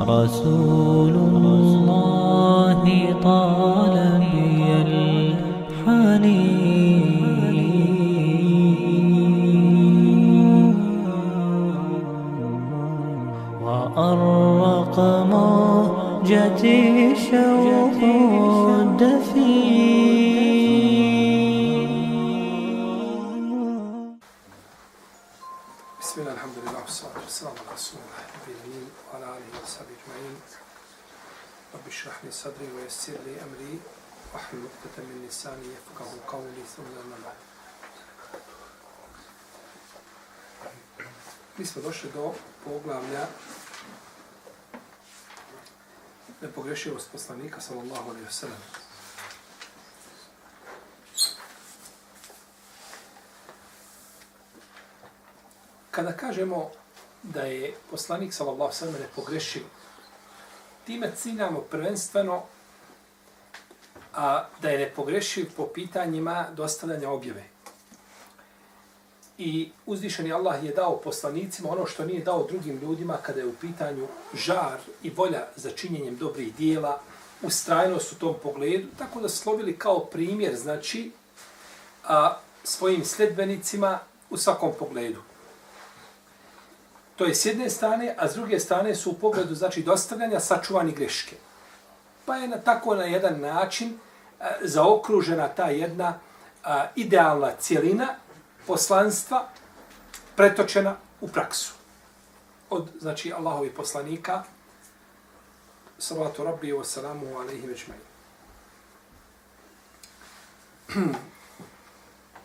رسول الله طال بي الحنين وأرق موجتي شوق اشرح لي صدري ويسر لي أمري واحلل عقدة من لساني يفقه قولي ثم أما بعد Mi smo došli do poglavlja nepogrešivost poslanika, sallallahu alaihi wa sallam. Kada kažemo da je poslanik sallallahu alejhi ve sellem nepogrešiv, time ciljamo prvenstveno a da je nepogrešiv po pitanjima dostavljanja objave. I uzvišeni Allah je dao poslanicima ono što nije dao drugim ljudima kada je u pitanju žar i volja za činjenjem dobrih dijela, ustrajnost u tom pogledu, tako da slovili kao primjer, znači, a, svojim sledbenicima u svakom pogledu. To je s jedne strane, a s druge strane su u pogledu znači dostavljanja sačuvani greške. Pa je na tako na jedan način a, zaokružena ta jedna a, idealna cijelina poslanstva pretočena u praksu. Od, znači, Allahovi poslanika, salatu rabbi wa salamu alaihi večmaju.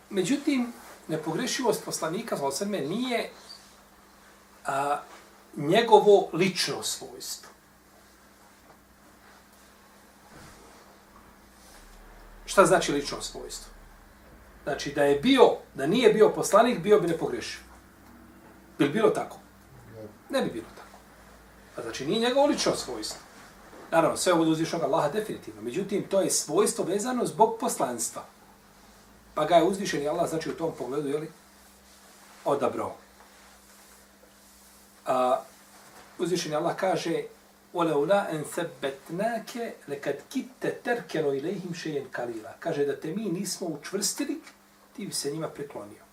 Međutim, nepogrešivost poslanika, salatu nije a, njegovo lično svojstvo. Šta znači lično svojstvo? Znači da je bio, da nije bio poslanik, bio bi nepogrešiv. Bi li bilo tako? Ne bi bilo tako. A znači nije njegovo lično svojstvo. Naravno, sve ovo uzvišnog Allaha definitivno. Međutim, to je svojstvo vezano zbog poslanstva. Pa ga je uzvišeni Allah, znači u tom pogledu, jeli, odabrao A, uzvišeni Allah kaže وَلَوْلَا أَنْ ثَبَّتْنَاكَ لَكَدْ كِتَّ تَرْكَنُوا إِلَيْهِمْ شَيْنْ kalila. Kaže da te mi nismo učvrstili, ti bi se njima preklonio.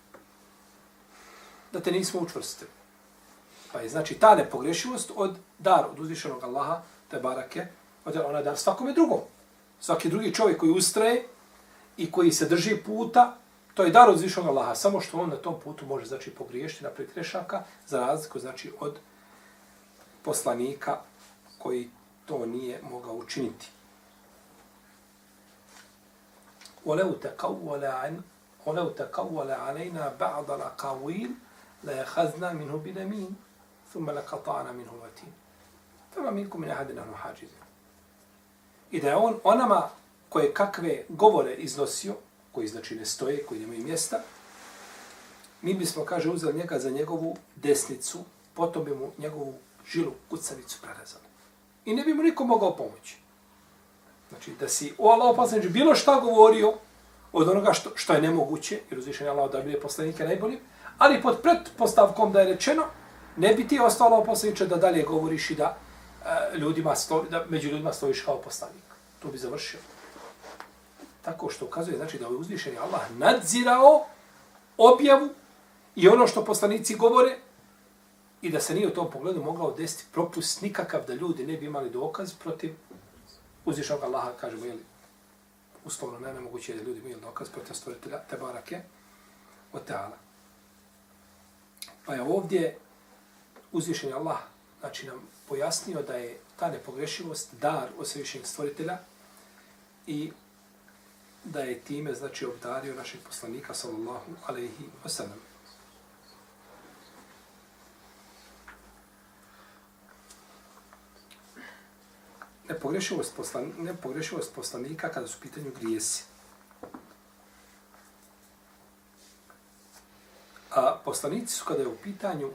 Da te nismo učvrstili. Pa je znači ta nepogrešivost od dar od uzvišenog Allaha, te barake, od ona dar svakome drugom. Svaki drugi čovjek koji ustraje i koji se drži puta, To je dar od zvišnog Allaha, samo što on na tom putu može znači pogriješiti na pretrešaka za razliku znači od poslanika koji to nije mogao učiniti. وَلَوْ تَقَوَّلَ عَنْ وَلَوْ تَقَوَّلَ عَلَيْنَا بَعْضَ الْأَقَوِيلِ لَيَخَذْنَا مِنْهُ بِنَمِينَ ثُمَّ لَقَطَعْنَا مِنْهُ الْوَتِينَ فَمَا مِنْكُمْ مِنْ أَحَدٍ أَنْ حَاجِزِينَ I da je on onama koje kakve govore iznosio, koji znači ne stoje, koji nemaju mjesta, mi bismo, kaže, uzeli njega za njegovu desnicu, potom bi mu njegovu žilu kucavicu prerezali. I ne bi mu niko mogao pomoći. Znači, da si o Allah poslaniče bilo šta govorio od onoga što, što je nemoguće, jer uzvišen je Allah da bi poslanike najbolji, ali pod pretpostavkom da je rečeno, ne bi ti ostalo Allah poslaniče da dalje govoriš i da, e, ljudima sto, da među ljudima stojiš kao poslanik. Tu bi završio. Tako što ukazuje, znači da ovaj je uzvišen Allah nadzirao objavu i ono što poslanici govore, i da se nije u tom pogledu mogao desiti propust nikakav da ljudi ne bi imali dokaz protiv uzvišenog Allaha, kažemo, jeli, uslovno ne, nemoguće je da ljudi imaju dokaz protiv stvoritelja Tebarake od Teala. Pa je ovdje uzvišen Allah znači nam pojasnio da je ta nepogrešivost dar od svevišnjeg stvoritelja i da je time, znači, obdario našeg poslanika, sallallahu alaihi wasallam. nepogrešivost, poslan, nepogrešivost poslanika kada su pitanju grijesi. A poslanici su kada je u pitanju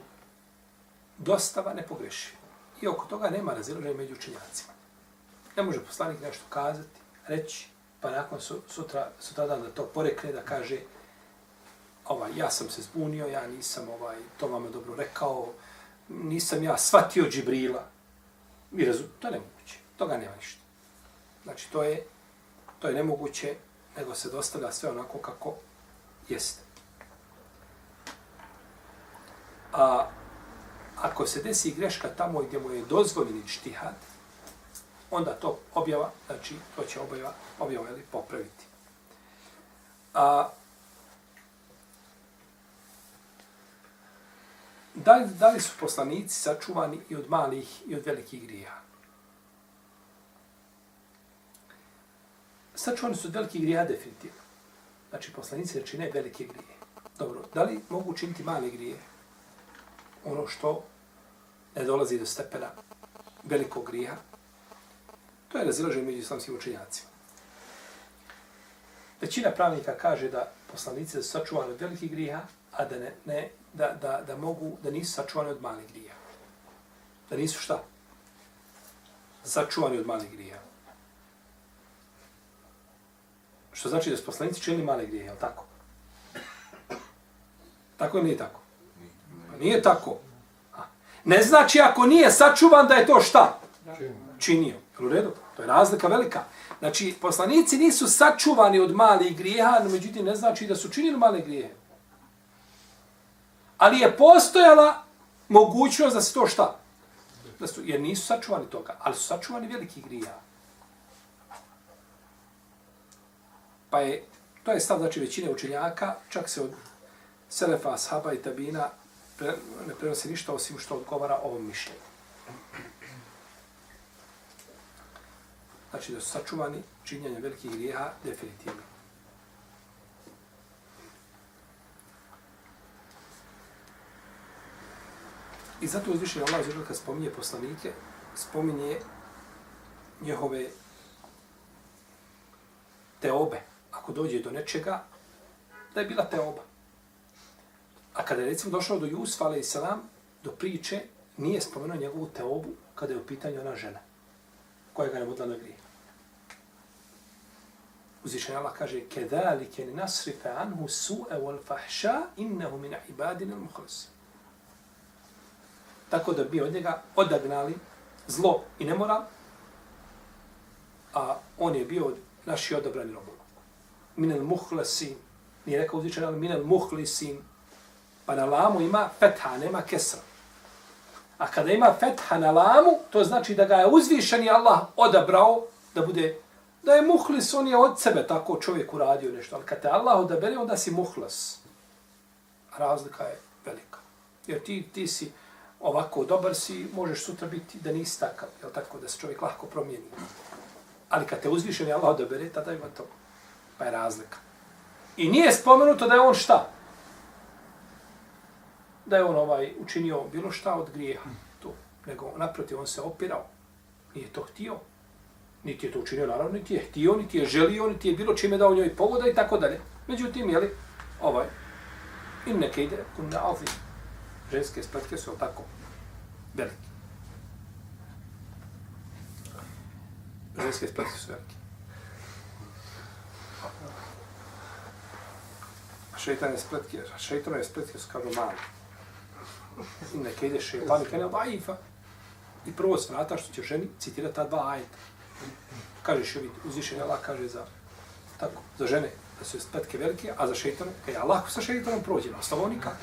dostava nepogrešivi. I oko toga nema razilaženja među učenjacima. Ne može poslanik nešto kazati, reći, pa nakon sutra, sutra dan da to porekne, da kaže ovaj, ja sam se zbunio, ja nisam ovaj, to vam dobro rekao, nisam ja shvatio Džibrila, Mi razum, to je nemoguće. Toga nema ništa. Znači, to je, to je nemoguće, nego se dostavlja sve onako kako jeste. A ako se desi greška tamo gdje mu je dozvoljeni čtihad, onda to objava, znači to će objava, objava ili popraviti. A, da, li, da li su poslanici sačuvani i od malih i od velikih grija? Sačuvani su od velikih grija definitivno. Znači, poslanici znači, ne čine velike grije. Dobro, da li mogu učiniti male grije? Ono što ne dolazi do stepena velikog grija, to je razilaženje među islamskim učenjacima. Većina pravnika kaže da poslanici su sačuvani od velikih grija, a da, ne, ne, da, da, da, mogu, da nisu sačuvani od malih grija. Da nisu šta? Sačuvani od malih grija. Što znači da su poslanici činili male grije, je li tako? Tako ili nije tako? Pa nije tako. Ne znači ako nije sačuvan da je to šta? Činio. U redu? To je razlika velika. Znači, poslanici nisu sačuvani od malih grijeha, no međutim ne znači da su činili male grijehe. Ali je postojala mogućnost da se to šta? Da su, jer nisu sačuvani toga, ali su sačuvani veliki grijeha. Pa je, to je stav, znači, većine učenjaka, čak se od Selefa, Ashaba i Tabina pre, ne prenosi ništa osim što odgovara ovom mišljenju. Znači da su sačuvani činjenje velikih grijeha definitivno. I zato uzvišenje Allah zađer kad spominje poslanike, spominje njehove teobe. Ako dođe do nečega, da je bila teoba. A kada je recimo došao do Jusufa, ali salam, do priče, nije spomenuo njegovu teobu kada je u pitanju ona žena koja ga je vodila na grije. Uzvišenje Allah kaže كَذَلِكَ نَسْرِفَ عَنْهُ سُوءَ وَالْفَحْشَا إِنَّهُ مِنَ عِبَادِنَ الْمُخْلَسِ Tako da bi od njega odagnali zlo i nemoral, a on je bio od naši odabrani robova. Minel muhlasin, nije rekao uzvičan, ali minel muhlisin, pa na lamu ima fetha, nema kesra. A kada ima fetha na lamu, to znači da ga je uzvišeni Allah odabrao da bude, da je muhlis, on je od sebe tako čovjek uradio nešto. Ali kada te Allah odabere, onda si muhlas. Razlika je velika. Jer ti, ti si ovako dobar si, možeš sutra biti da nisi takav, jel tako, da se čovjek lahko promijeni. Ali kad te uzvišeni Allah odabere, tada ima to. Pa je razlika. I nije spomenuto da je on šta? da je on ovaj učinio bilo šta od grijeha. To. Nego naprotiv, on se opirao. Nije to htio. Niti je to učinio, naravno, niti je htio, niti je želio, niti je bilo čime dao njoj povoda i tako dalje. Međutim, jeli, ovaj, in neke ide, kun ne alzi, ženske spletke su tako velike. Ženske spletke su velike. Šeitane spletke, šeitane spletke su kažu mali i neke ide šeitan i kene vajfa. I prvo svrata što će ženi citirati ta dva ajeta. Kaže še vidi, uzvišen Allah kaže za, tako, za žene da su spletke velike, a za šeitana, kaj Allah sa šeitanom prođe, a ostalo nikak.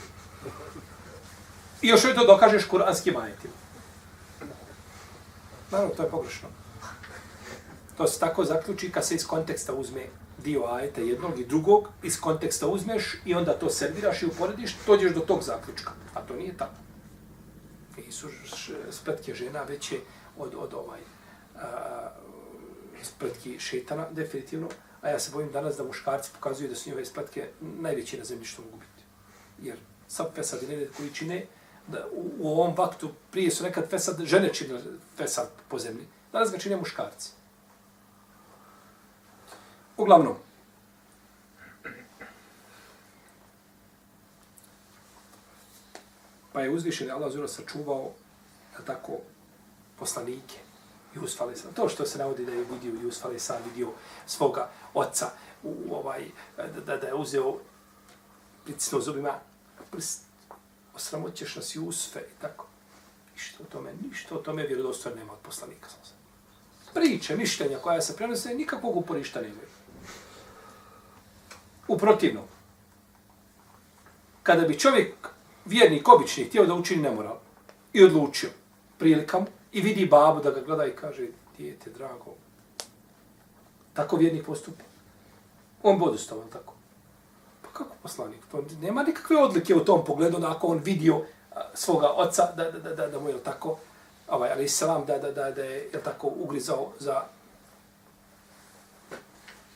I još joj to dokažeš kuranskim ajetima. Naravno, to je pogrešno. To se tako zaključi kad se iz konteksta uzme dio ajeta jednog i drugog, iz konteksta uzmeš i onda to serviraš i uporediš, dođeš do tog zaključka. A to nije tako. I spletke žena veće od, od ovaj a, spletki šetana, definitivno. A ja se bojim danas da muškarci pokazuju da su njove spletke najveće na zemlji što mogu biti. Jer sad fesad i koji čine, da u, u ovom vaktu prije su nekad fesad, žene čine fesad po zemlji. Danas ga čine muškarci. Uglavnom, pa je uzvišen Allah Zura sačuvao da tako poslanike Jusuf Alesan. To što se navodi da je vidio Jusuf Alesan, vidio svoga oca u, ovaj, da, da, da je uzeo pritisno zubima prst, osramoćeš nas Jusufe i tako. ništa o tome, ništa o tome vjerodostojno nema od poslanika. Priče, mišljenja koja se prenose, nikakvog uporišta nemaju. U protivnom, kada bi čovjek, vjernik, obični, htio da učini nemoral i odlučio prilikam i vidi babu da ga gleda i kaže, dijete, drago, tako vjernik postupa. On bude stavan tako. Pa kako poslanik? To nema nikakve odlike u tom pogledu da ako on vidio svoga oca da, da, da, da, da mu je tako, ovaj, ali selam da, da, da, da je, je tako ugrizao za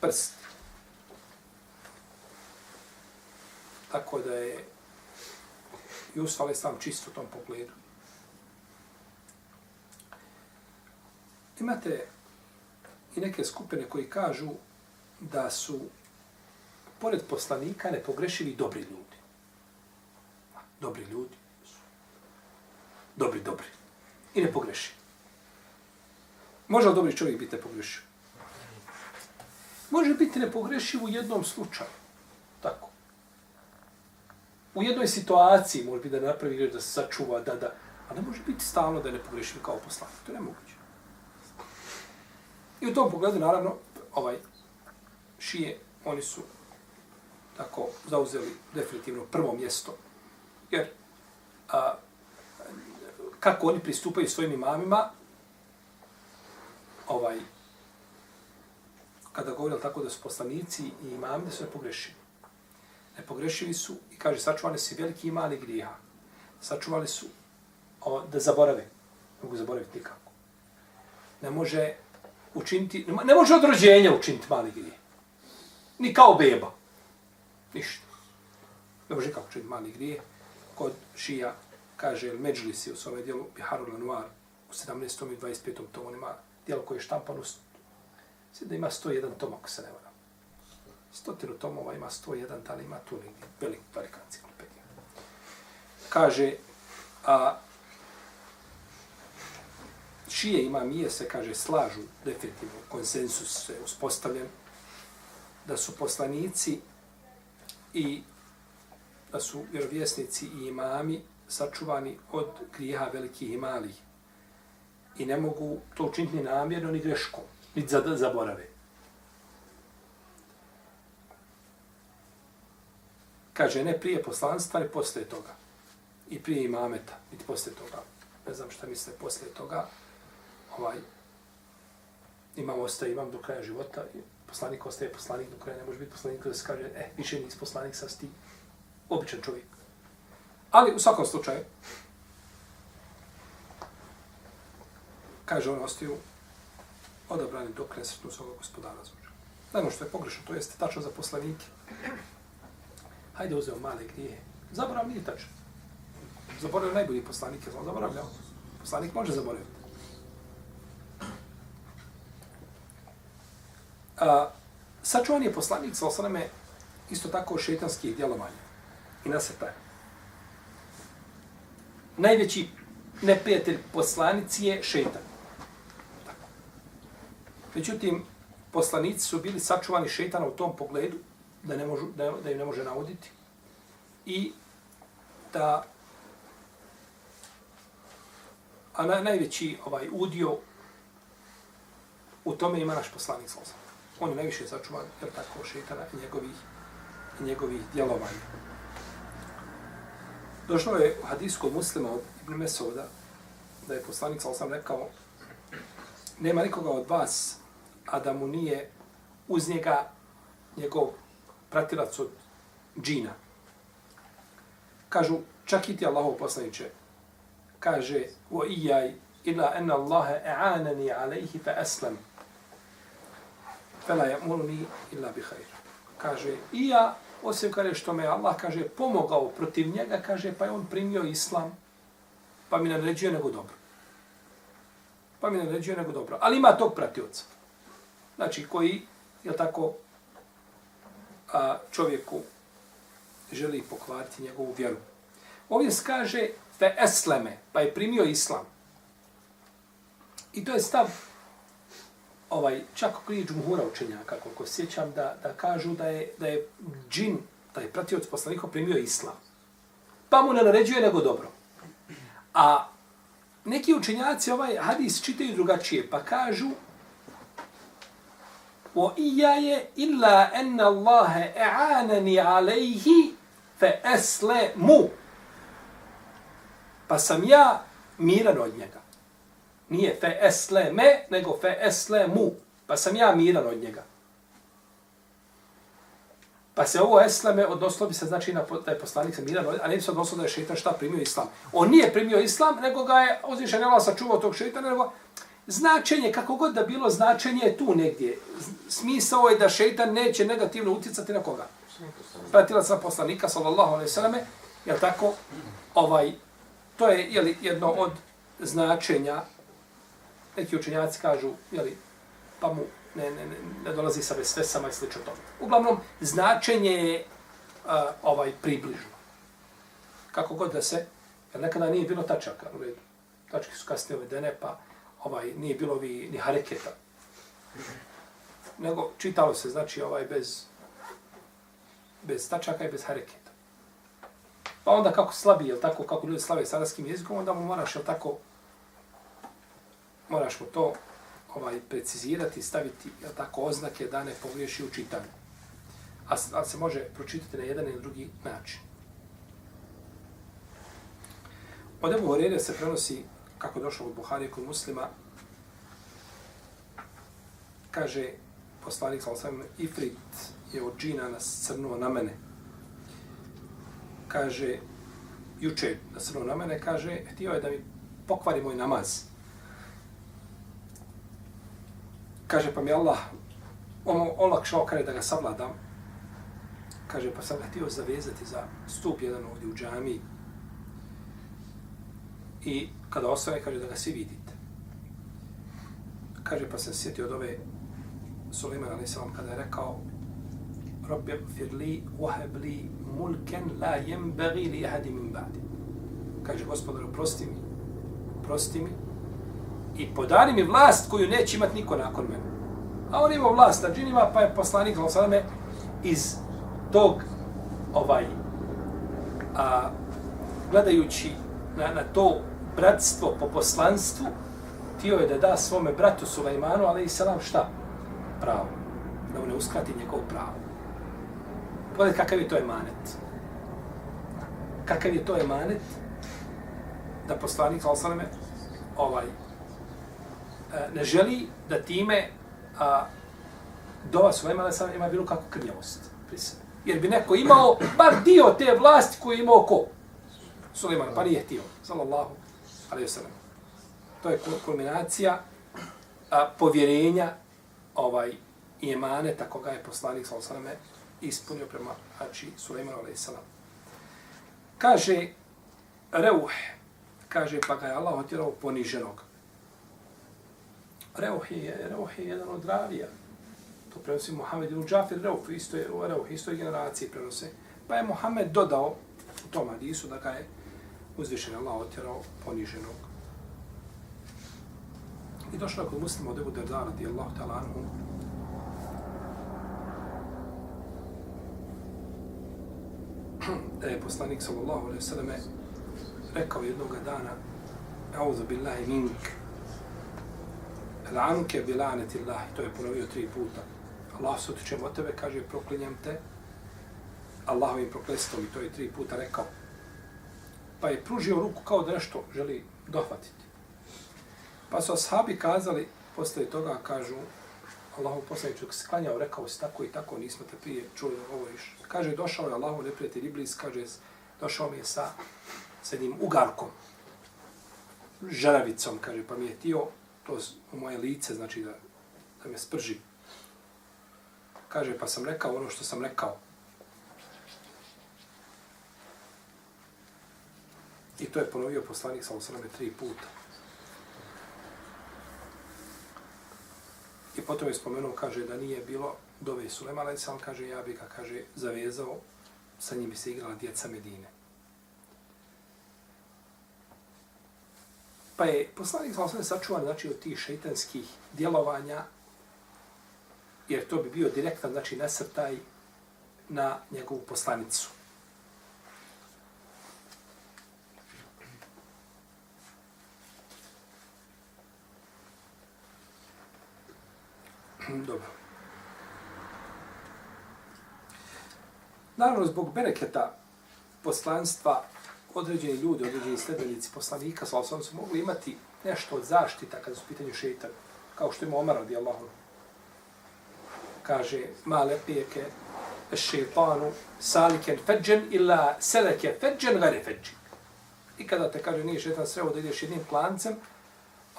prst. Tako da je Jusuf ali sam u tom pogledu. Imate i neke skupine koji kažu da su pored poslanika nepogrešivi dobri ljudi. Dobri ljudi. Dobri, dobri. I ne pogreši. Može li dobri čovjek biti nepogrešiv? Može biti nepogrešiv u jednom slučaju. Tako. U jednoj situaciji može biti da napravi da se sačuva, da, da, a ne može biti stalno da je nepogrešiv kao poslanik. To je nemoguće. I u tom pogledu, naravno, ovaj, šije, oni su tako zauzeli definitivno prvo mjesto. Jer a, kako oni pristupaju svojim imamima, ovaj, kada govorili tako da su poslanici i imami, da su ne pogrešili. Ne pogrešili su i kaže, sačuvali su veliki i mali grija. Sačuvali su o, da zaborave. Ne mogu zaboraviti nikako. Ne može učiniti, ne može od rođenja učiniti mali grije. Ni kao beba. Ništa. Ne može kako učiniti mali grije. Kod šija kaže El Međlisi u svome dijelu Biharul Anuar u 17. i 25. tomu ima dijelo koje je štampano sve da ima 101 tom ako se ne vara. Stotinu tomova ima 101, da li ima tu negdje velik velikan enciklopedija. Kaže, a čije ima mije se, kaže, slažu definitivno, konsensus se uspostavljen, da su poslanici i da su vjerovjesnici i imami sačuvani od grijeha velikih i malih. I ne mogu to učiniti ni namjerno, ni greškom, ni za zaborave. Kaže, ne prije poslanstva, ne poslije toga. I prije imameta, niti poslije toga. Ne znam šta misle poslije toga ovaj, imam ostaje, imam do kraja života, i poslanik ostaje poslanik do kraja, ne može biti poslanik da se kaže, e, više nisi poslanik, sa ti običan čovjek. Ali u svakom slučaju, kaže on, ostaju odabrani dok ne sretnu svoga gospodara zvuča. Znamo što je pogrešno, to jeste tačno za poslanike. Hajde uzeo male grije. Zaborav nije tačno. Zaboravio najbolji poslanike, on zaboravljao. Poslanik može zaboraviti. A, sačuvan je poslanik sa osaname isto tako šetanskih djelovanja i nasrtaja. Najveći neprijatelj poslanici je šetan. Međutim, poslanici su bili sačuvani šetana u tom pogledu da, ne možu, da, da im ne može navoditi i da a na, najveći ovaj udio u tome ima naš poslanik sa on je najviše sačuvan, jer tako, šeitana i njegovih, i njegovih djelovanja. Došlo je u hadijskom muslima od Ibn Mesoda, da je poslanik, sa osam rekao, nema nikoga od vas, a da mu nije uz njega njegov pratilac od džina. Kažu, čak i ti Allahov poslaniče, kaže, o ijaj, ila enna Allahe e'anani alaihi fa eslam, Fela je muluni illa bi hajr. Kaže, i ja, osim kada što me Allah, kaže, pomogao protiv njega, kaže, pa je on primio islam, pa mi naređuje nego dobro. Pa mi naređuje nego dobro. Ali ima tog pratioca. Znači, koji, je tako, a, čovjeku želi pokvariti njegovu vjeru. Ovdje se kaže, fe esleme, pa je primio islam. I to je stav ovaj, čak prije džumhura učenjaka, koliko sjećam, da, da kažu da je, da je džin, taj pratioc poslanika, primio islam. Pa mu ne naređuje nego dobro. A neki učenjaci ovaj hadis čitaju drugačije, pa kažu o ijaje illa enna Allahe e'anani alejhi fe esle mu. Pa sam ja miran od njega. Nije fe esle me, nego fe esle mu. Pa sam ja miran od njega. Pa se ovo esleme odnoslo bi se znači na da je poslanik sam miran, a ne bi se odnoslo da je šeitan šta primio islam. On nije primio islam, nego ga je uzvišen Allah sačuvao tog šeitana, nego značenje, kako god da bilo, značenje je tu negdje. Smisao je da šeitan neće negativno utjecati na koga. Pratila sam poslanika, sallallahu alaihi sallame, je tako, ovaj, to je jeli, jedno od značenja, neki učenjaci kažu, jeli, pa mu ne, ne, ne, ne dolazi sa vesvesama i slično tome. Uglavnom, značenje je uh, ovaj približno. Kako god da se, jer nekada nije bilo tačaka, u redu. Tačke su kasnije uvedene, pa ovaj nije bilo vi ni hareketa. Nego čitalo se, znači, ovaj bez bez tačaka i bez hareketa. Pa onda kako slabi, jel tako, kako ljudi slave sadarskim jezikom, onda mu moraš, jel tako, moraš mu to ovaj precizirati, staviti jel tako oznake da ne pogriješi u čitanju. A, a se može pročitati na jedan ili drugi način. Od Ebu Horeire se prenosi, kako došlo od Buhari kod muslima, kaže poslanik sa osam, Ifrit je od džina nasrnuo na mene. Kaže, juče nasrnuo na mene, kaže, htio je da mi pokvari moj namaz. Kaže, pa mi Allah ono olakšao kada da ga savladam. Kaže, pa sam ga htio zavezati za stup jedan ovdje u džami. I kada osvane, kaže da ga svi vidite. Kaže, pa sam se sjetio od ove Suleiman a.s. kada je rekao Rabbi firli wahab li, mulken la jembagi li ahadi min ba'di. Kaže, gospodaru, prosti mi, prosti mi, i podari mi vlast koju neće imat niko nakon mene. A on ima vlast na džinima, pa je poslanik Zalosaleme iz tog ovaj a, gledajući na, na to bratstvo po poslanstvu, tio je da da svome bratu Sulejmanu, ali i selam šta? Pravo. Da mu ne uskrati njegov pravo. Pogledaj kakav je to emanet. Kakav je to emanet da poslanik Zalosaleme ovaj, E, ne želi da time a, dova Sulejmana sam ima bilo kako krnjavost pri sebi. Jer bi neko imao bar dio te vlasti koju je imao ko? Sulejman, pa nije htio. Sallallahu alaihi wasallam. To je kulminacija a, povjerenja ovaj, i emaneta koga je poslanik sallallahu alaihi sallam ispunio prema znači, Sulejmanu alaihi salam. Kaže, Reuh, kaže, pa ga je Allah otjerao poniženog. Reuhi je, Reuhi je jedan od ravija. To prenosi Muhammed ibn Džafir Reuhi, isto je Reuh, isto je generacije prenose. Pa je Muhammed dodao u tom hadisu da ga je uzvišen Allah otjerao poniženog. I došlo je kod muslima od Ebu Derda radijallahu ta'ala anhu. da je poslanik sallallahu alaihi sallame rekao jednog dana Auzu billahi mink Lanke bilanet illahi, to je ponovio tri puta. Allah se otičem od tebe, kaže, proklinjem te. Allahovim proklestom i to je tri puta rekao. Pa je pružio ruku kao da nešto želi dohvatiti. Pa su ashabi kazali, posle toga kažu, Allahu poslanicu se klanjao, rekao si tako i tako, nismo te prije čuli ovo govoriš. Kaže, došao je Allahu neprijatelj Iblis, kaže, došao mi je sa, sa jednim ugarkom, žaravicom, kaže, pa mi je tio kroz moje lice, znači da, da me sprži. Kaže, pa sam rekao ono što sam rekao. I to je ponovio poslanik sa osrame tri puta. I potom je spomenuo, kaže, da nije bilo dove Sulema, ali sam kaže, ja bih ga, kaže, zavezao, sa njim bi se igrala djeca Medine. Pa je poslanik sa osnovne sačuvan znači, od tih šeitanskih djelovanja, jer to bi bio direktan znači, nasrtaj na njegovu poslanicu. Dobro. Naravno, zbog bereketa poslanstva određeni ljudi, određeni sledbenici poslanika, sa osam su mogli imati nešto od zaštita kada su u pitanju šeitan, kao što ima Omar radijallahu. Kaže, ma lepijeke šeitanu saliken feđen illa seleke feđen gare feđen. I kada te kaže nije šeitan sreo da ideš jednim plancem,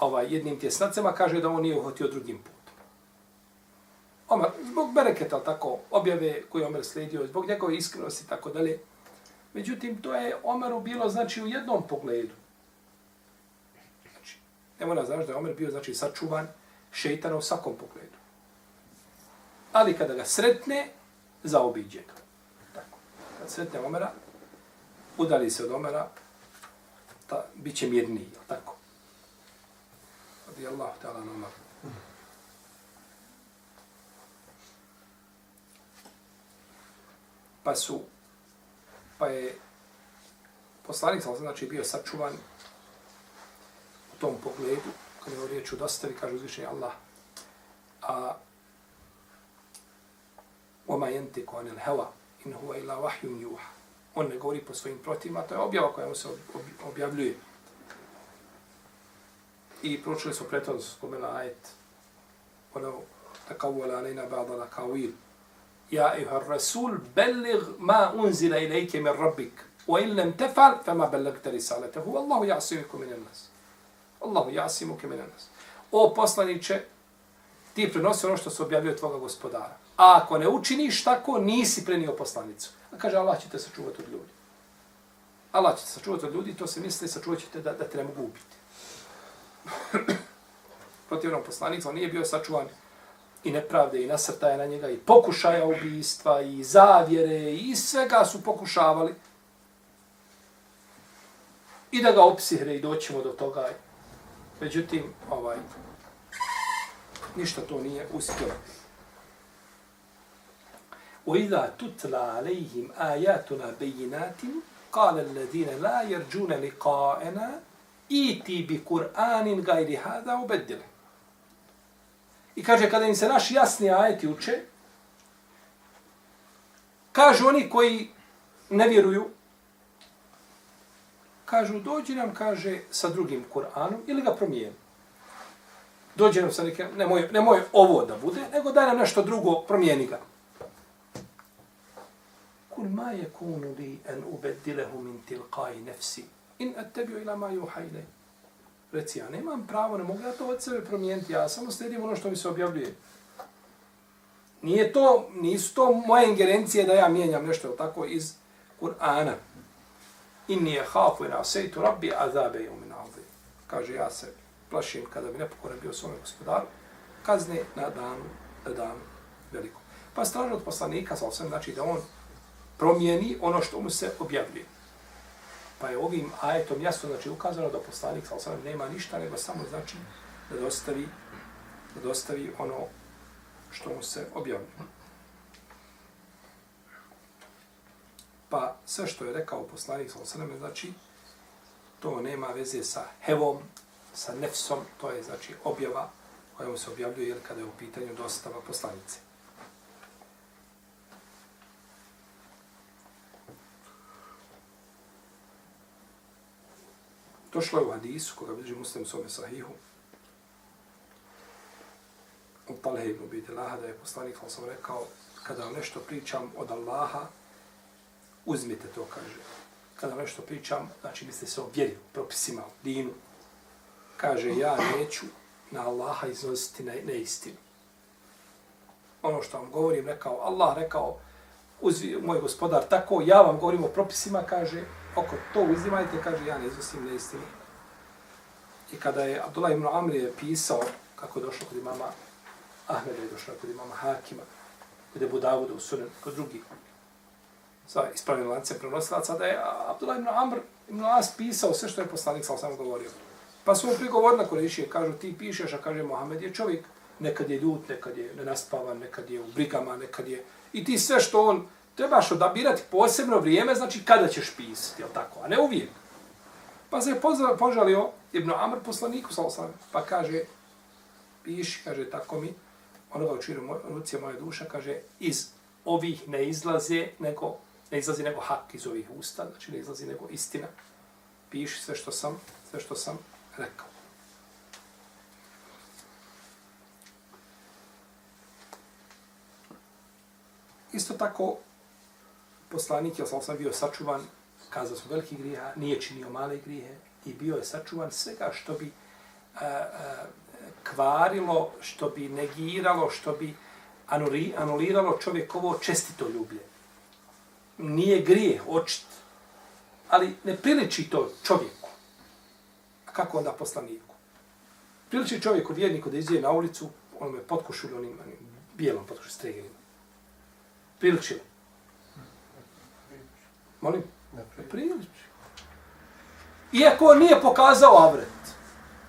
ovaj, jednim tjesnacima, kaže da on nije uhotio drugim putem. Omer, zbog bereketa, tako, objave koje Omer slijedio, zbog njegove iskrenosti tako dalje. Međutim, to je Omeru bilo, znači, u jednom pogledu. Znači, ne mora znaš da je Omer bio, znači, sačuvan šeitana u svakom pogledu. Ali kada ga sretne, zaobiđe ga. Tako. Kad sretne Omera, udali se od Omera, ta, bit će mirniji, tako. Radi Allah, ta'ala, na Omeru. pa su pa je poslanik sa znači bio sačuvan u tom pogledu kad je riječ o dostavi kaže uzviše Allah a Oma jente ko anil heva, in huwa ila وَحْيٌ يُوحَ On ne govori po svojim protivima, to je objava koja mu se objavljuje. I pročuli smo pretoz, spomenu ajet, ono, تَقَوَّلَ عَلَيْنَا ba'da lakavil, يا أيها الرسول بلغ ما أنزل إليك من ربك وإن لم تفعل فما بلغت رسالته والله يعصمك من الناس الله يعصمك من الناس O poslaniće, ti prenosi ono što se objavio tvoga gospodara. A ako ne učiniš tako, nisi prenio poslanicu. A kaže, Allah će te sačuvati od ljudi. Allah će te sačuvati od ljudi, to se misli, sačuvat ćete da, da te ne mogu ubiti. Protivnom poslanicom nije bio sačuvan i nepravde i nasrtaje na njega i pokušaja ubijstva i zavjere i svega su pokušavali i da ga opsihre i doćemo do toga. Međutim, ovaj, ništa to nije uspjelo. وَإِذَا تُتْلَى عَلَيْهِمْ آيَاتُنَا بَيِّنَاتٍ قَالَ الَّذِينَ لَا يَرْجُونَ لِقَاءَنَا إِيتِي بِقُرْآنٍ غَيْرِ هَذَا وَبَدِّلَهُ I kaže, kada im se naši jasni ajeti uče, kažu oni koji ne vjeruju, kažu, dođi nam, kaže, sa drugim Kur'anom ili ga promijeni. Dođi nam sa neke, nemoj, nemoj ovo da bude, nego daj nam nešto drugo, promijeni ga. Kul ma je kunu li en ubedilehu min tilqai nefsi, in attabi'u ila ma juhajlej. Reci, ja nemam pravo, ne mogu ja to od sebe promijeniti, ja samo sledim ono što mi se objavljuje. Nije to, nisu to moje ingerencije da ja mijenjam nešto tako iz Kur'ana. Inni je hafu ina sejtu rabbi azabe i umin Kaže, ja se plašim kada bi nepokoran bio svome gospodaru, kazne na danu, na danu veliko. Pa straža od poslanika, sa znači da on promijeni ono što mu se objavljuje. Pa je ovim ajetom jasno znači ukazano da poslanik sa nema ništa nego samo znači da dostavi da dostavi ono što mu se objavljuje. Pa sve što je rekao poslanik sa osam znači to nema veze sa hevom, sa nefsom, to je znači objava koja mu se objavljuje jer kada je u pitanju dostava poslanice. Došlo je u hadisu, koga bliži muslim u svome sahihu, u Talhe ibn Ubiti da je poslanik, ali sam rekao, kada vam nešto pričam od Allaha, uzmite to, kaže. Kada vam nešto pričam, znači mislite se o vjeri, propisima, dinu, kaže, ja neću na Allaha iznositi na neistinu. Ono što vam govorim, rekao, Allah rekao, uzvi, moj gospodar, tako, ja vam govorim o propisima, kaže, oko to uzimajte, kaže, ja ne iznosim neistinu. I kada je Abdullah ibn Amr je pisao, kako je došlo kod imama Ahmeda, je došlo kod imama Hakima, kod je Budavuda u Sunan, kod drugih, sa ispravljenim lancem prenosilaca, da je Abdullah ibn Amr ibn As pisao sve što je poslanik sa osam govorio. Pa su mu prigovorili na Kurešije, kažu ti pišeš, a kaže Mohamed je čovjek, nekad je ljut, nekad je nenaspavan, nekad je u brigama, nekad je... I ti sve što on, trebaš odabirati posebno vrijeme, znači kada ćeš pisati, jel tako? A ne uvijek. Pa se je požalio Ibn Amr poslaniku, sallam, pa kaže, piši, kaže, tako mi, onoga u čiju ruci moja duša, kaže, iz ovih ne izlaze nego, ne izlazi nego hak iz ovih usta, znači ne izlazi nego istina. Piši sve što sam, sve što sam rekao. Isto tako, poslanik je sam bio sačuvan, kazao smo veliki grijeha, nije činio male grijehe i bio je sačuvan svega što bi a, a, kvarilo, što bi negiralo, što bi anuri, anuliralo čovjekovo čestito ljublje. Nije grije, očit. Ali ne priliči to čovjeku. A kako onda poslaniku? Priliči čovjeku, vjerniku, da izđe na ulicu, ono me potkušuli onim, onim bijelom potkušuli stregelima. Priličilo. Molim? Ne priliči. Iako nije pokazao avret.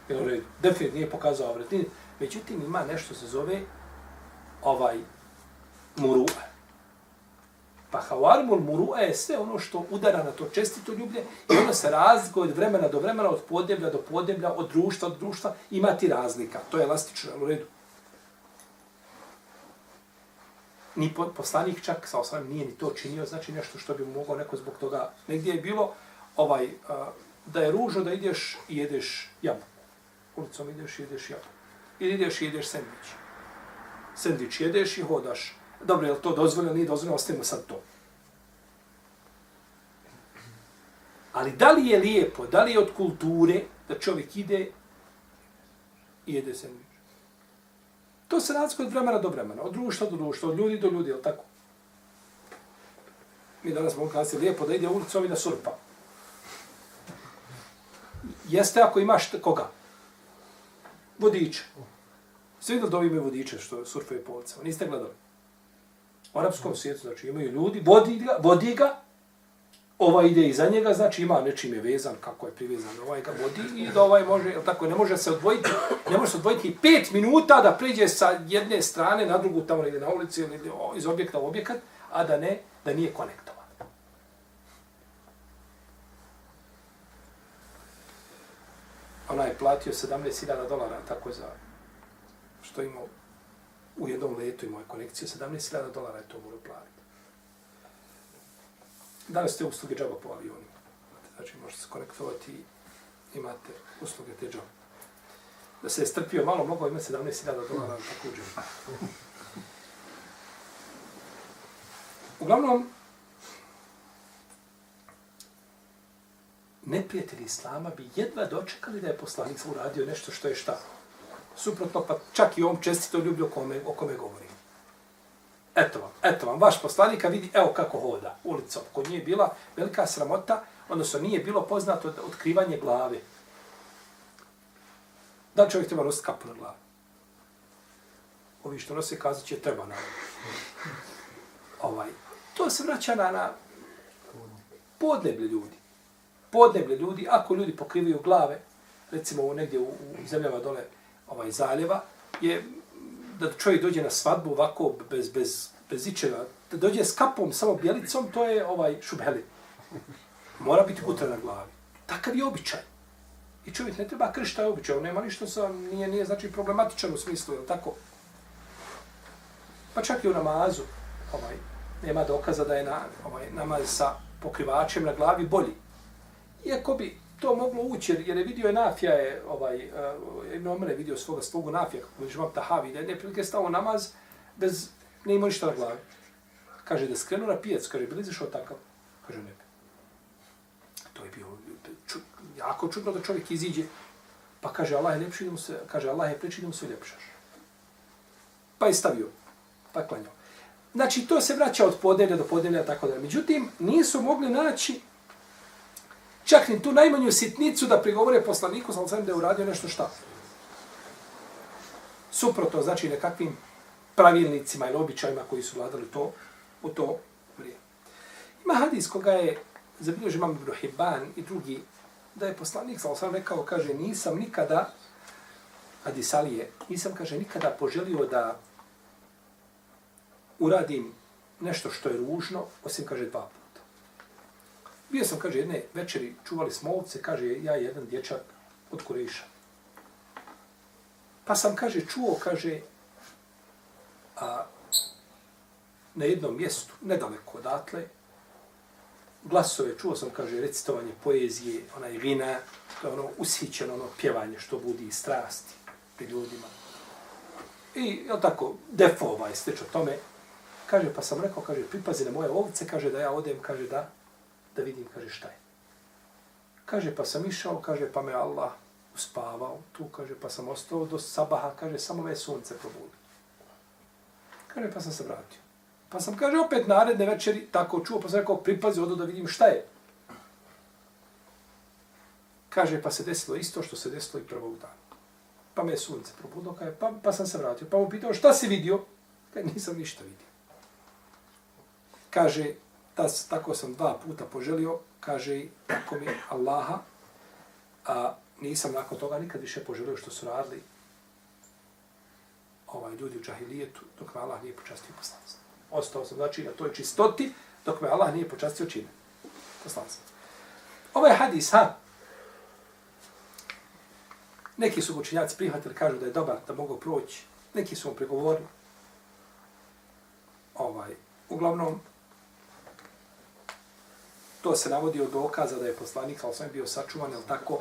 Jel? Definitivno nije pokazao avret. Nije. Međutim, ima nešto se zove ovaj murua. Pa havarimul murua je sve ono što udara na to čestito ljublje i ono se razlikuje od vremena do vremena, od podjeblja do podjeblja, od društva do društva, ima ti razlika. To je elastično, u redu. Ni poslanik čak sa osam nije ni to činio, znači nešto što bi mu mogao neko zbog toga. Negdje je bilo ovaj, da je ružno da ideš i jedeš jabuku. Ulicom ideš i jedeš jabuku. Ili ideš i jedeš sandvič sandvič jedeš i hodaš. Dobro, je li to dozvoljeno, nije dozvoljeno, ostavimo sad to. Ali da li je lijepo, da li je od kulture da čovjek ide i jede sandvič? To se razlikuje od vremena do vremena, od društva do društva, od ljudi do ljudi, je tako? Mi danas mogu kazati lijepo da ide ulicom i da surpa. Jeste ako imaš koga? Vodiče. Svi vidjeli da imaju vodiče što surfaju po ulicama. Niste gledali? U arapskom svijetu, znači imaju ljudi, vodi ga, vodi ga, ova ide iza njega, znači ima nečim je vezan, kako je privezan, ovaj ga vodi i da ovaj može, tako, ne može se odvojiti, ne može se odvojiti pet minuta da priđe sa jedne strane na drugu, tamo negdje na ulici ili iz objekta u objekat, a da ne, da nije konektovan. Ona je platio 17.000 dolara, tako za što imao u jednom letu imao je konekciju, 17.000 dolara je to morao platiti. Danas te usluge džaba po avionu. Znači, možete se konektovati i imate usluge te džaba. Da se je strpio malo, mogao ima 17.000 dolara tako uđe. Uglavnom, neprijatelji Islama bi jedva dočekali da je poslanik uradio nešto što je šta? suprotno, pa čak i ovom čestito ljubi o kome, o kome govorim. Eto vam, eto vam, vaš poslanika vidi, evo kako hoda ulicom. Kod nje je bila velika sramota, odnosno nije bilo poznato otkrivanje glave. Da li čovjek treba nositi kapu na glavi? Ovi što nose kazat će treba na ovaj. To se vraća na, na podneblje ljudi. Podneblje ljudi, ako ljudi pokrivaju glave, recimo negdje u, u zemljama dole, ovaj zaljeva je da čovjek dođe na svadbu ovako bez, bez, bez ičega, da dođe s kapom, samo bjelicom, to je ovaj šubheli. Mora biti kutra na glavi. Takav je običaj. I čovjek ne treba kršta je običaj, nema ništa sa, nije, nije znači problematičan u smislu, je tako? Pa čak i u namazu, ovaj, nema dokaza da je na, ovaj, namaz sa pokrivačem na glavi bolji. Iako bi to moglo ući, jer je vidio je Nafija, je, ovaj, eh, uh, Ibn Omer je vidio svoga slugu Nafija, kako je živav Tahavi, da je neprilike stao namaz, bez, ne ima ništa na glavi. Kaže da skrenu na pijac, kaže, bili zašao takav? Kaže, ne. To je bio ču, jako čudno da čovjek iziđe, pa kaže, Allah je lepši, mu se, kaže, Allah je preči, mu se ljepšaš. Pa je stavio, pa klanjao. Znači, to se vraća od podelja do podelja, tako da. Međutim, nisu mogli naći čak ni tu najmanju sitnicu da prigovore poslaniku, sam sam da je uradio nešto šta. Suprotno, znači nekakvim pravilnicima ili običajima koji su vladali to u to vrijeme. Ima hadis koga je zabilježio imam Ibn Hibban i drugi, da je poslanik, sam sam rekao, kaže, nisam nikada, hadisalije, nisam, kaže, nikada poželio da uradim nešto što je ružno, osim, kaže, dva puta. Bio sam, kaže, jedne večeri, čuvali smo ovce, kaže, ja jedan dječak od Kureša. Pa sam, kaže, čuo, kaže, a, na jednom mjestu, nedaleko odatle, glasove, čuo sam, kaže, recitovanje poezije, onaj vina, to je ono ushićeno, ono pjevanje što budi strasti pri ljudima. I, jel tako, defo ovaj steče tome. Kaže, pa sam rekao, kaže, pripazi na moje ovce, kaže, da ja odem, kaže, da, da vidim, kaže, šta je. Kaže, pa sam išao, kaže, pa me Allah uspavao tu, kaže, pa sam ostao do sabaha, kaže, samo me sunce probudi. Kaže, pa sam se vratio. Pa sam, kaže, opet naredne večeri tako čuo, pa sam rekao, pripazi, odo da vidim šta je. Kaže, pa se desilo isto što se desilo i prvog dana. Pa me je sunce probudilo, kaže, pa, pa sam se vratio. Pa mu pitao, šta si vidio? Kaže, nisam ništa vidio. Kaže, tas, tako sam dva puta poželio, kaže, tako mi Allaha, a nisam nakon toga nikad više poželio što su radili ovaj ljudi u džahilijetu, dok me Allah nije počastio poslanstvo. Ostao sam, znači, na toj čistoti, dok me Allah nije počastio čine. Poslanstvo. Ovo je hadis, ha? Neki su učinjaci prihvatili, kažu da je dobar, da mogu proći. Neki su mu pregovorili. Ovaj, uglavnom, to se navodi od dokaza da je poslanik, ali sam bio sačuvan, jel tako,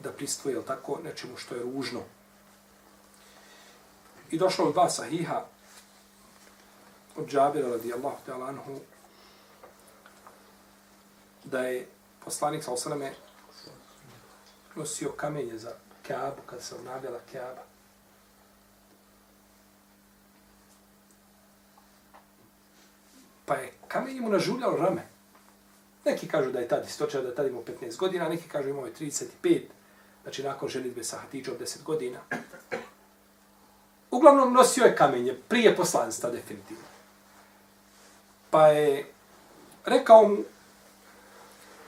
da pristvoje, jel tako, nečemu što je ružno. I došlo od dva sahiha, od Džabira radijallahu ta'ala anhu, da je poslanik, sa osaleme, nosio kamenje za Kaabu, kad se obnavljala Kaaba. Pa je kamenje mu nažuljalo rame. Neki kažu da je tad istočar, da je tad imao 15 godina, neki kažu imao je 35, znači nakon ženitbe sa Hatidžom 10 godina. Uglavnom nosio je kamenje, prije poslanstva definitivno. Pa je rekao mu,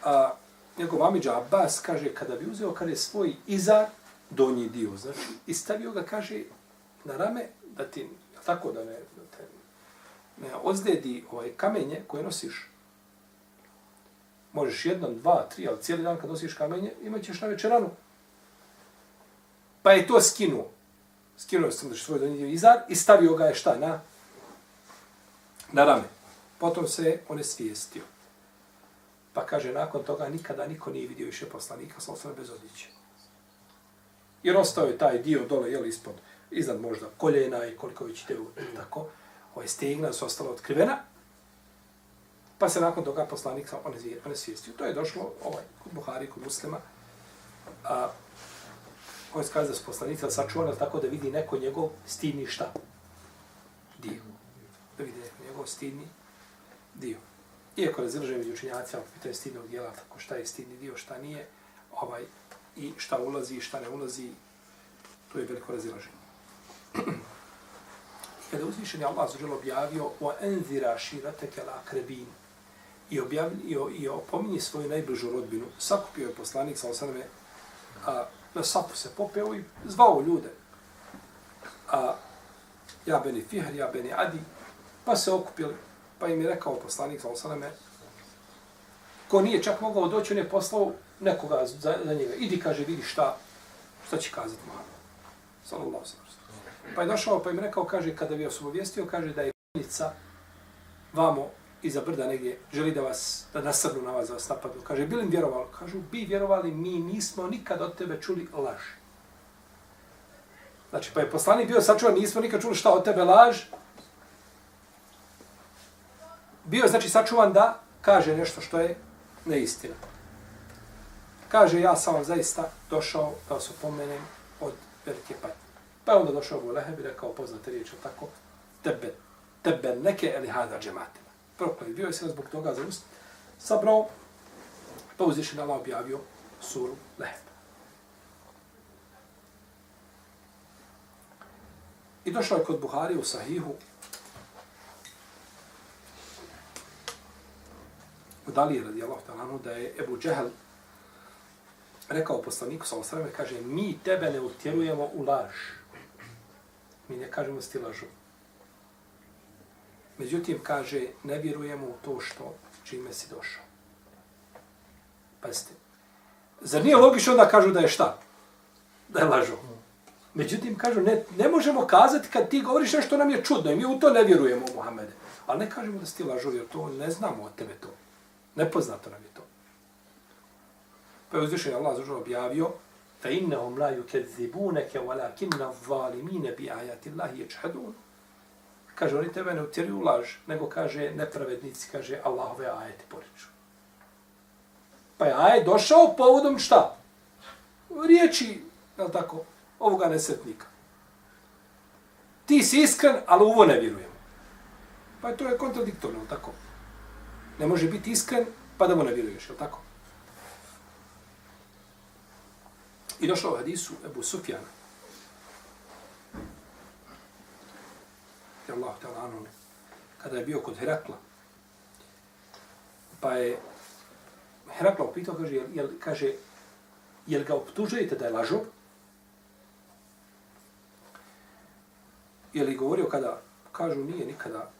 a, njegov Amidža Abbas kaže, kada bi uzeo kada je svoj izar, donji dio, znači, i stavio ga, kaže, na rame, da ti, tako da ne, da te, ne ozljedi ovaj kamenje koje nosiš. Možeš jedan, dva, tri, ali cijeli dan kad nosiš kamenje, imat ćeš na večeranu. Pa je to skinuo. Skinuo sam da svoj donji dio izar i stavio ga je šta, na, na rame. Potom se on je svijestio. Pa kaže, nakon toga nikada niko nije vidio više poslanika, sa osnovne bez odjeće. Jer ostao je taj dio dole, jel, ispod, iznad možda koljena i koliko već ide tako, ovaj stegna su ostala otkrivena, pa se nakon toga poslanika on onesvijestio. To je došlo ovaj, kod Buhari, kod muslima, a, koji se kaže da su poslanici, sačuvani tako da vidi neko njegov stidni šta? Dio. Da vidi neko njegov stidni dio. Iako razilaže među učinjacima, to je stidnog dijela, tako šta je stidni dio, šta nije, ovaj, i šta ulazi, šta ne ulazi, to je veliko razilaženje. Kada uzvišen je Allah zađelo objavio o enzira širateke la krebin i, objavio, i, i opominje svoju najbližu rodbinu, sakupio je poslanik sa osaname, a na sapu se popeo i zvao ljude. A ja beni fihr, ja beni adi, pa se okupili Pa im je rekao poslanik, sa osaname, ko nije čak mogao doći, on je poslao nekoga za, za njega. Idi, kaže, vidi šta, šta će kazati Muhammed. Sallallahu sallam. Pa je došao, pa im rekao, kaže, kada bi vas obavijestio, kaže da je konjica vamo iza brda negdje, želi da vas, da nasrnu na vas, da vas napadu. Kaže, bilim vjerovali? Kažu, bi vjerovali, mi nismo nikad od tebe čuli laž. Znači, pa je poslanik bio sačuvan, nismo nikad čuli šta od tebe laž, bio znači sačuvan da kaže nešto što je neistina. Kaže, ja sam vam zaista došao da vas opomenem od velike patnje. Pa je onda došao Abu Leheb i rekao poznate riječ, tako, tebe, tebe neke ili hada džematima. Proklaj, bio je se zbog toga za ust, sabrao, pa uzvišen Allah objavio suru Leheb. I došao je kod Buhari u Sahihu, od Ali radijallahu talanu da je Ebu Džehel rekao poslaniku sa osrame, kaže, mi tebe ne utjerujemo u laž. Mi ne kažemo da ti lažu. Međutim, kaže, ne vjerujemo u to što čime si došao. Pazite. Zar nije logično da kažu da je šta? Da je lažo. Međutim, kažu, ne, ne možemo kazati kad ti govoriš nešto nam je čudno i mi u to ne vjerujemo, Muhammede. Ali ne kažemo da si ti lažo, jer to ne znamo od tebe to. Nepoznato nam je to. Pa je uzvišen Allah zašto objavio فإنهم لا la yukazzibunaka الظالمين بآيات الله يجحدون yajhadun. Kaže, oni tebe ne utjeruju laž, nego kaže, nepravednici, kaže, Allahove ajete poriču. Pa je ajet došao povodom šta? Riječi, je tako, ovoga nesretnika. Ti si iskren, ali uvo ne vjerujemo. Pa to je kontradiktorno, tako? Ne može biti iskren, pa da mu ne vjeruješ, je tako? I došlo u hadisu Ebu Sufjana. Allah ta'ala anu, kada je bio kod Herakla. Pa je Herakla upitao, kaže, jel, jel, kaže, jel ga optužujete da je lažov? Je li govorio kada, kažu, nije nikada,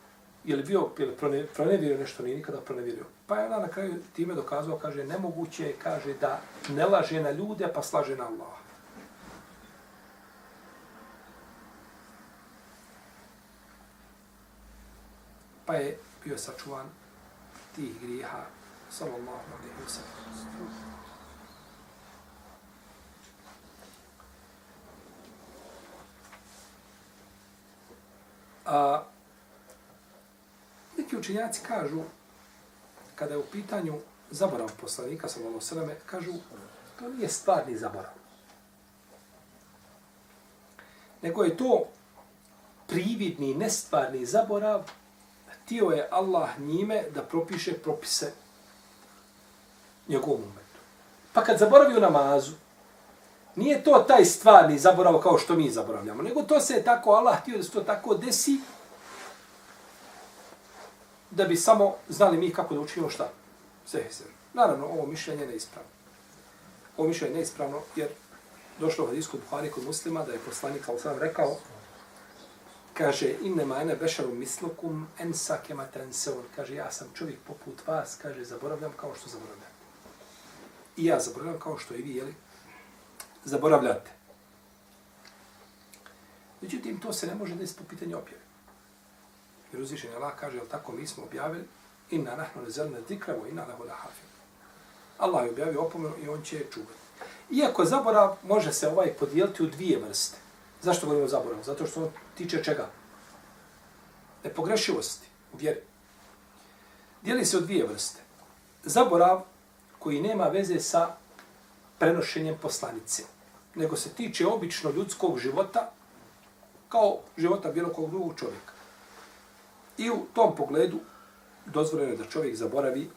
je li bio, je li pronevjerio nešto, nije nikada pronevjerio. Pa je ona na kraju time dokazao, kaže, nemoguće je, kaže, da ne laže na ljude, pa slaže na Allaha. Pa je bio sačuvan tih grijeha, sallallahu alaihi wa sallam. A, neki učenjaci kažu kada je u pitanju zaborav poslanika, sallallahu sallam, kažu, to nije stvarni zaborav. Nego je to prividni, nestvarni zaborav, htio je Allah njime da propiše propise njegovom umetu. Pa kad zaboravi u namazu, nije to taj stvarni zaborav kao što mi zaboravljamo, nego to se je tako, Allah htio da se to tako desi, da bi samo znali mi kako da učinimo šta. Sehesir. Naravno, ovo mišljenje je neispravno. Ovo mišljenje je neispravno jer došlo u hadisku Buhari kod muslima da je poslanik kao sam rekao kaže inne mane bešaru mislukum ensa kema tenseon. Kaže ja sam čovjek poput vas, kaže zaboravljam kao što zaboravljam. I ja zaboravljam kao što i vi, jeli? Zaboravljate. Međutim, to se ne može desiti po pitanju objave. Jer uzvišen je Allah kaže, jel tako mi smo objavili, inna nahnu ne zelne zikra, vo inna lehu lahafim. Allah je objavio opomenu i on će je čuvati. Iako zaborav može se ovaj podijeliti u dvije vrste. Zašto govorimo zaborav? Zato što on tiče čega? Nepogrešivosti u vjeri. Dijeli se u dvije vrste. Zaborav koji nema veze sa prenošenjem poslanice, nego se tiče obično ljudskog života kao života bilo kog drugog čovjeka. I u tom pogledu dozvoljeno je da čovjek zaboravi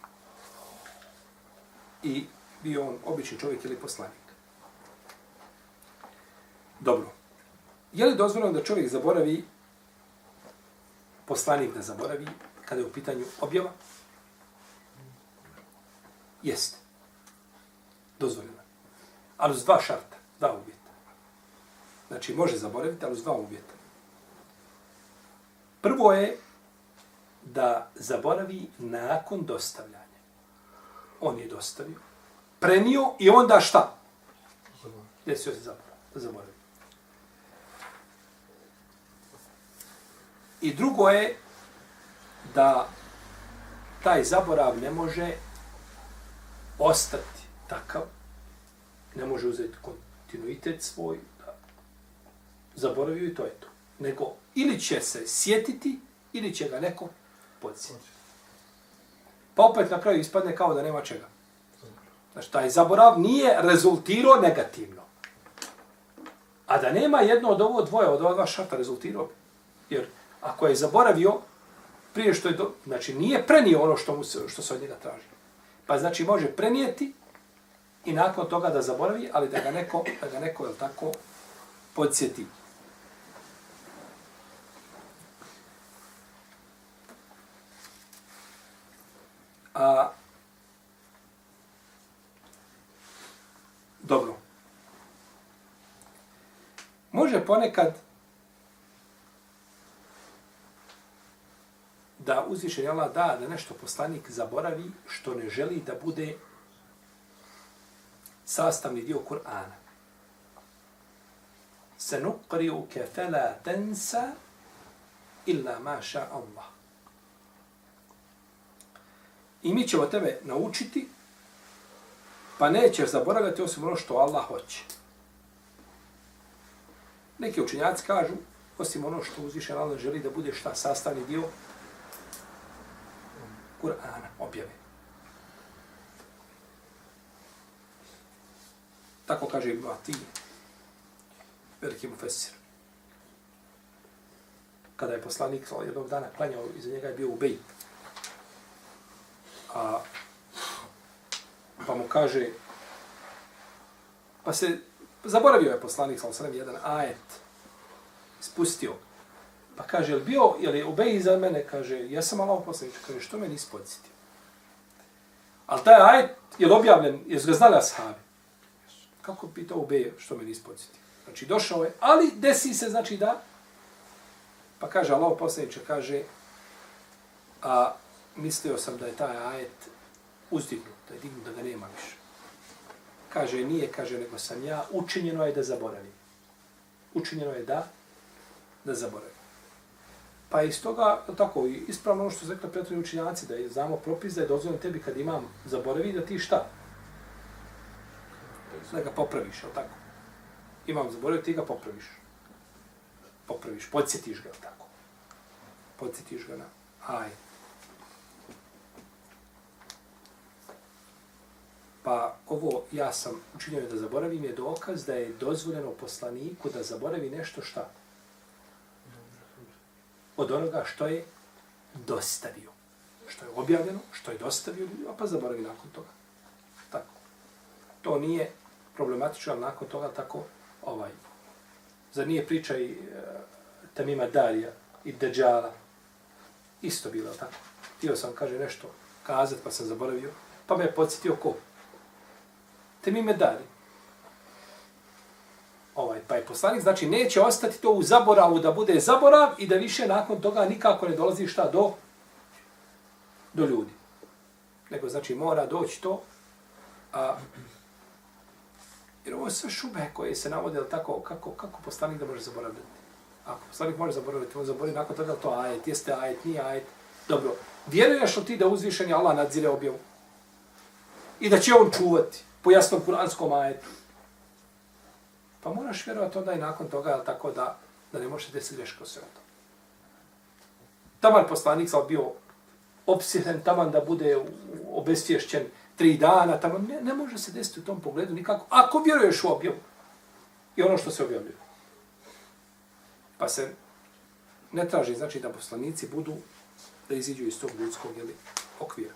i bio on obični čovjek ili poslanik. Dobro. Je li dozvoljeno da čovjek zaboravi poslanik da zaboravi kada je u pitanju objava? Jeste. Dozvoljeno. Ali uz dva šarta, dva uvjeta. Znači, može zaboraviti, ali uz dva uvjeta. Prvo je da zaboravi nakon dostavljanja. On je dostavio, prenio i onda šta? Desio se zaborav, da zaboravi. I drugo je da taj zaborav ne može ostati takav, ne može uzeti kontinuitet svoj, da zaboravio i to je to. Nego ili će se sjetiti, ili će ga neko podsjeti. Pa opet na kraju ispadne kao da nema čega. Znači, taj zaborav nije rezultirao negativno. A da nema jedno od ovo dvoje, od ova dva šarta rezultirao. Jer ako je zaboravio, prije što je do... Znači, nije prenio ono što, mu se, što se od njega traži. Pa znači, može prenijeti i nakon toga da zaboravi, ali da ga neko, da ga neko, je tako, podsjeti. A, dobro može ponekad da uzviše jela da, da nešto poslanik zaboravi što ne želi da bude sastavni dio Kur'ana. Se nukri u kefela tensa illa maša Allah. I mi ćemo tebe naučiti, pa nećeš zaboraviti osim ono što Allah hoće. Neki učenjaci kažu, osim ono što uzvišen Allah želi da bude šta sastavni dio Kur'ana, objave. Tako kaže Ibn Ati, veliki mufesir. Kada je poslanik jednog dana klanjao, iza njega je bio ubej. A, pa mu kaže, pa se zaboravio je poslanik, sal sam jedan ajet, Ispustio. Pa kaže, je li bio, je li ubej iza mene, kaže, ja sam Allah poslanik, kaže, što me nisi podsjetio? Ali taj ajet je objavljen, je ga znali ashabi? Kako bi to ubej, što me nisi podsjetio? Znači, došao je, ali desi se, znači da, pa kaže, Allah poslanik, kaže, a mislio sam da je taj ajet uzdignut, da je dignut, da ga nema više. Kaže, nije, kaže, nego sam ja, učinjeno je da zaboravim. Učinjeno je da, da zaboravim. Pa iz toga, tako, ispravno ono što su rekli prijatelji učinjaci, da je znamo propis da je dozvoljeno tebi kad imam zaboravi, da ti šta? Da ga popraviš, ali tako? Imam zaboravio, ti ga popraviš. Popraviš, podsjetiš ga, tako? Podsjetiš ga na, aj. Pa ovo ja sam učinio da zaboravim je dokaz da je dozvoljeno poslaniku da zaboravi nešto šta? Od onoga što je dostavio. Što je objavljeno, što je dostavio, a pa zaboravi nakon toga. Tako. To nije problematično, ali nakon toga tako ovaj. Zar nije priča i e, Tamima Darija i Dejala? Isto bilo, tako. Htio sam, kaže, nešto kazati, pa sam zaboravio. Pa me je podsjetio ko? Tamima Dari. Ovaj, pa je poslanik, znači neće ostati to u zaboravu da bude zaborav i da više nakon toga nikako ne dolazi šta do do ljudi. Nego znači mora doći to a Jer ovo je sve šube koje se navode, tako, kako, kako poslanik da može zaboraviti? Ako poslanik može zaboraviti, on zaboravi nakon toga to ajet, jeste ajet, nije ajet. Dobro, vjeruješ li ti da uzvišen je Allah nadzire objavu? I da će on čuvati po jasnom kuranskom ajetu? Pa moraš vjerovati onda i nakon toga, tako da, da ne možete se greško sve to. Taman poslanik sam bio opsihen, taman da bude obesvješćen, tri dana, taman ne, ne može se desiti u tom pogledu nikako, ako vjeruješ u objavu i ono što se objavljuje. Pa se ne traži, znači da poslanici budu da iziđu iz tog ljudskog jeli, okvira.